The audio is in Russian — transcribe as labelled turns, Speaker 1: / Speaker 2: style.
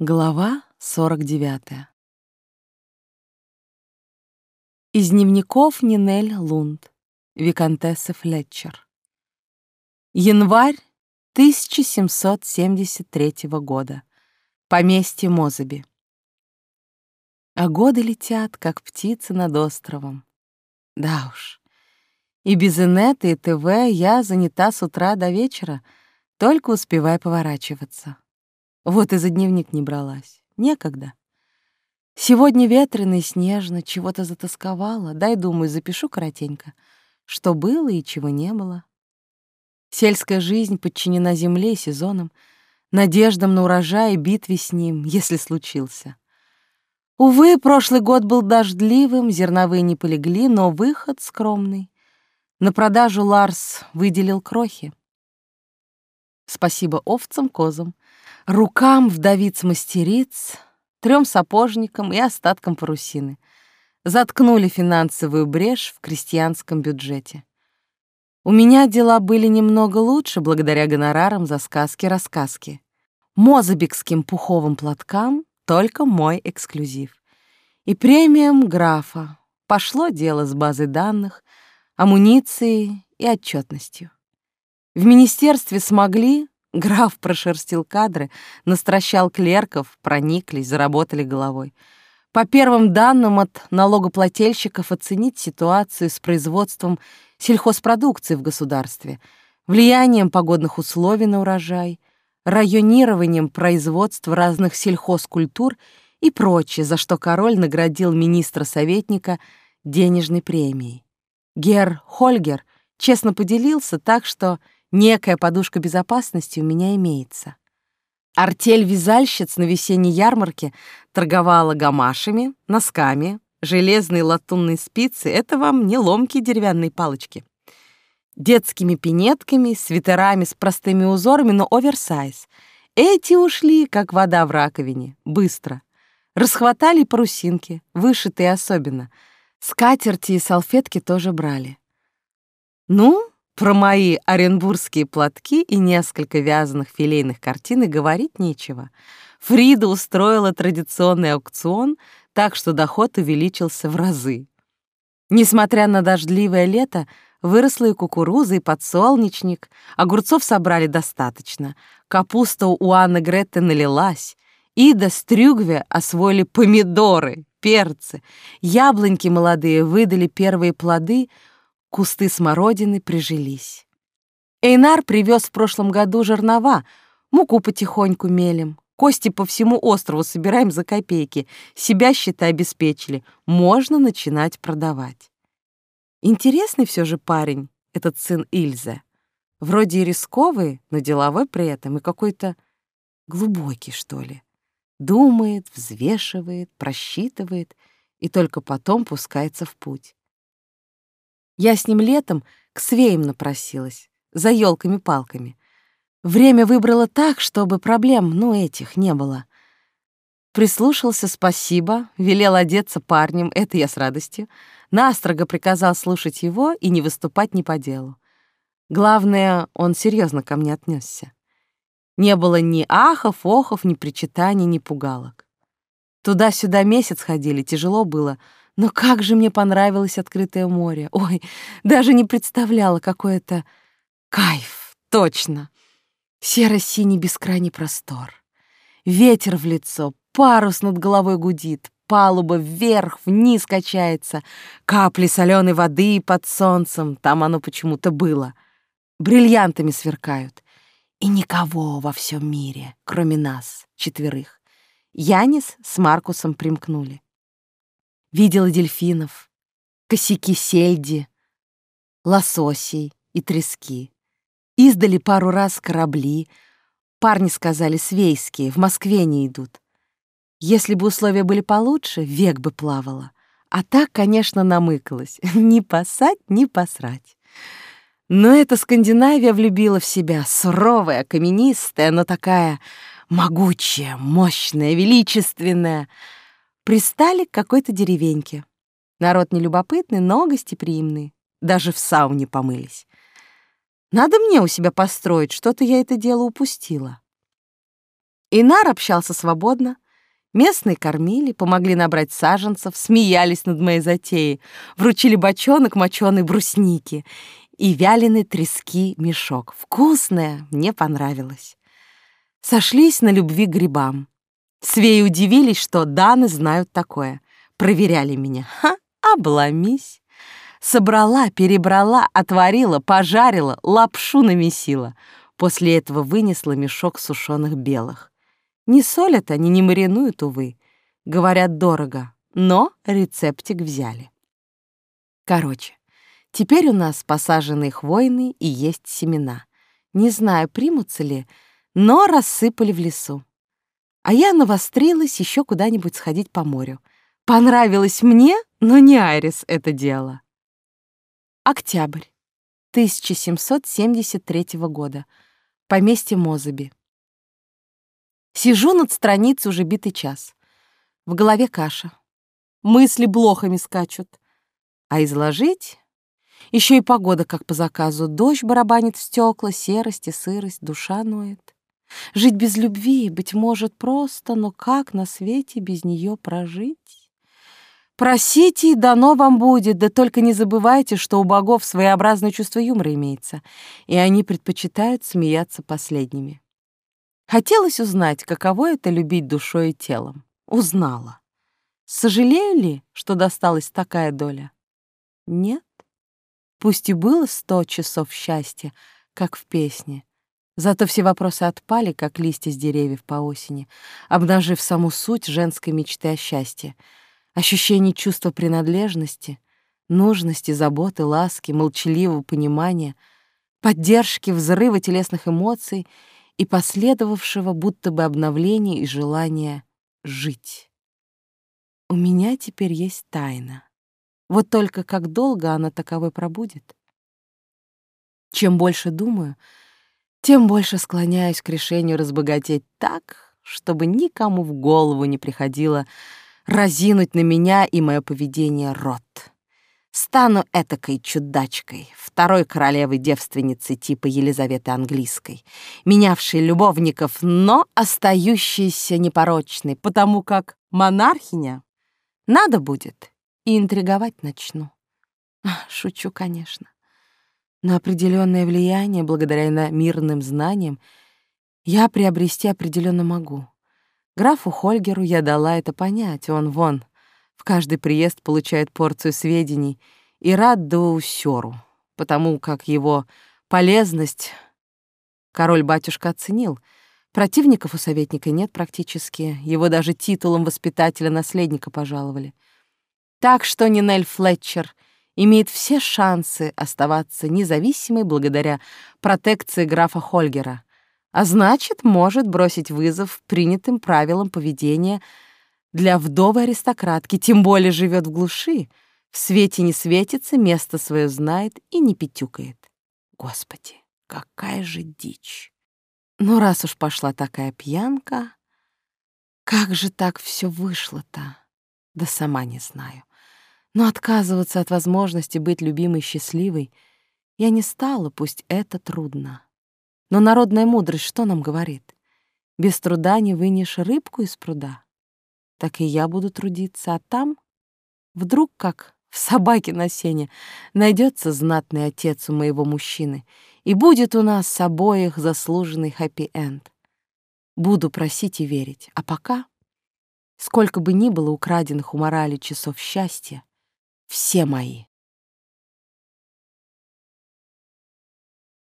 Speaker 1: Глава 49. Из дневников Нинель Лунд, виконтессы Флетчер. Январь 1773 года. Поместье Мозаби. А годы летят, как птицы над островом. Да уж. И без инета и ТВ я занята с утра до вечера, только успевая поворачиваться. Вот и за дневник не бралась. Некогда. Сегодня ветрено и снежно, чего-то затасковала. Дай, думаю, запишу коротенько, что было и чего не было. Сельская жизнь подчинена земле и сезонам, надеждам на урожай и битве с ним, если случился. Увы, прошлый год был дождливым, зерновые не полегли, но выход скромный. На продажу Ларс выделил крохи. Спасибо овцам, козам, рукам вдовиц-мастериц, трем сапожникам и остаткам парусины. Заткнули финансовую брешь в крестьянском бюджете. У меня дела были немного лучше благодаря гонорарам за сказки-рассказки. Мозабикским пуховым платкам только мой эксклюзив. И премиям графа. Пошло дело с базой данных, амуницией и отчетностью. В министерстве смогли, граф прошерстил кадры, настращал клерков, прониклись, заработали головой. По первым данным от налогоплательщиков оценить ситуацию с производством сельхозпродукции в государстве, влиянием погодных условий на урожай, районированием производства разных сельхозкультур и прочее, за что король наградил министра-советника денежной премией. Гер Хольгер честно поделился так, что Некая подушка безопасности у меня имеется. Артель вязальщиц на весенней ярмарке торговала гамашами, носками, железные латунные спицы — это вам не ломкие деревянные палочки. Детскими пинетками, свитерами с простыми узорами, но оверсайз. Эти ушли, как вода в раковине, быстро. Расхватали парусинки, вышитые особенно. Скатерти и салфетки тоже брали. Ну, про мои оренбургские платки и несколько вязаных филейных картин и говорить нечего. Фрида устроила традиционный аукцион, так что доход увеличился в разы. Несмотря на дождливое лето, выросла и кукуруза, и подсолнечник, огурцов собрали достаточно, капуста у Анны Гретты налилась, Ида с Трюгве освоили помидоры, перцы, яблоньки молодые выдали первые плоды — Кусты смородины прижились. Эйнар привез в прошлом году жернова, муку потихоньку мелем, кости по всему острову собираем за копейки, себя, считай, обеспечили, можно начинать продавать. Интересный все же парень, этот сын Ильзе. Вроде и рисковый, но деловой при этом, и какой-то глубокий, что ли. Думает, взвешивает, просчитывает и только потом пускается в путь. Я с ним летом к свеям напросилась, за елками-палками. Время выбрала так, чтобы проблем, ну, этих не было. Прислушался «спасибо», велел одеться парнем, это я с радостью. Настрого приказал слушать его и не выступать ни по делу. Главное, он серьезно ко мне отнесся. Не было ни ахов, охов, ни причитаний, ни пугалок. Туда-сюда месяц ходили, тяжело было — но как же мне понравилось открытое море. Ой, даже не представляла, какой это кайф, точно. Серо-синий бескрайний простор. Ветер в лицо, парус над головой гудит, палуба вверх, вниз качается, капли соленой воды под солнцем, там оно почему-то было, бриллиантами сверкают. И никого во всем мире, кроме нас, четверых. Янис с Маркусом примкнули. Видела дельфинов, косяки сельди, лососей и трески. Издали пару раз корабли. Парни сказали, свейские, в Москве не идут. Если бы условия были получше, век бы плавала. А так, конечно, намыкалась. Ни посать, ни посрать. Но эта Скандинавия влюбила в себя, суровая, каменистая, но такая могучая, мощная, величественная — Пристали к какой-то деревеньке. Народ нелюбопытный, но гостеприимный. Даже в сауне помылись. Надо мне у себя построить, что-то я это дело упустила. Инар общался свободно, Местные кормили, помогли набрать саженцев, смеялись над моей затеей, вручили бочонок моченой брусники и вяленый трески мешок. Вкусное, мне понравилось. Сошлись на любви к грибам. Свеи удивились, что даны знают такое. Проверяли меня. Ха, обломись. Собрала, перебрала, отварила, пожарила, лапшу намесила. После этого вынесла мешок сушеных белых. Не солят они, не маринуют, увы. Говорят, дорого, но рецептик взяли. Короче, теперь у нас посаженные хвойные и есть семена. Не знаю, примутся ли, но рассыпали в лесу. А я навострилась еще куда-нибудь сходить по морю. Понравилось мне, но не Айрис это дело. Октябрь 1773 года. Поместье Мозаби. Сижу над страницей уже битый час. В голове каша. Мысли блохами скачут. А изложить? Еще и погода, как по заказу. Дождь барабанит в стекла, серость и сырость, душа ноет. Жить без любви, быть может, просто, но как на свете без нее прожить? Просите, и дано вам будет, да только не забывайте, что у богов своеобразное чувство юмора имеется, и они предпочитают смеяться последними. Хотелось узнать, каково это любить душой и телом. Узнала. Сожалею ли, что досталась такая доля? Нет. Пусть и было сто часов счастья, как в песне. Зато все вопросы отпали, как листья с деревьев по осени, обнажив саму суть женской мечты о счастье. Ощущение чувства принадлежности, нужности, заботы, ласки, молчаливого понимания, поддержки, взрыва телесных эмоций — и последовавшего будто бы обновления и желания жить. У меня теперь есть тайна. Вот только как долго она таковой пробудет? Чем больше думаю, тем больше склоняюсь к решению разбогатеть так, чтобы никому в голову не приходило разинуть на меня и мое поведение рот. Стану этакой чудачкой, второй королевой-девственницей типа Елизаветы Английской, менявшей любовников, но остающейся непорочной, потому как монархиня надо будет и интриговать начну. Шучу, конечно. Но определенное влияние, благодаря на мирным знаниям, я приобрести определенно могу. Графу Хольгеру я дала это понять, он вон в каждый приезд получает порцию сведений и рад до усёру потому как его полезность король-батюшка оценил. Противников у советника нет практически, его даже титулом воспитателя-наследника пожаловали. Так что Нинель Флетчер имеет все шансы оставаться независимой благодаря протекции графа Хольгера, а значит, может бросить вызов принятым правилам поведения для вдовы аристократки, тем более живет в глуши, в свете не светится, место свое знает и не петюкает. Господи, какая же дичь! Ну, раз уж пошла такая пьянка, как же так все вышло-то? Да сама не знаю. Но отказываться от возможности быть любимой счастливой я не стала, пусть это трудно. Но народная мудрость что нам говорит? Без труда не вынешь рыбку из пруда. Так и я буду трудиться, а там вдруг как в собаке на сене найдется знатный отец у моего мужчины, и будет у нас с обоих заслуженный хэппи-энд. Буду просить и верить, а пока, сколько бы ни было украденных у морали часов счастья, все мои.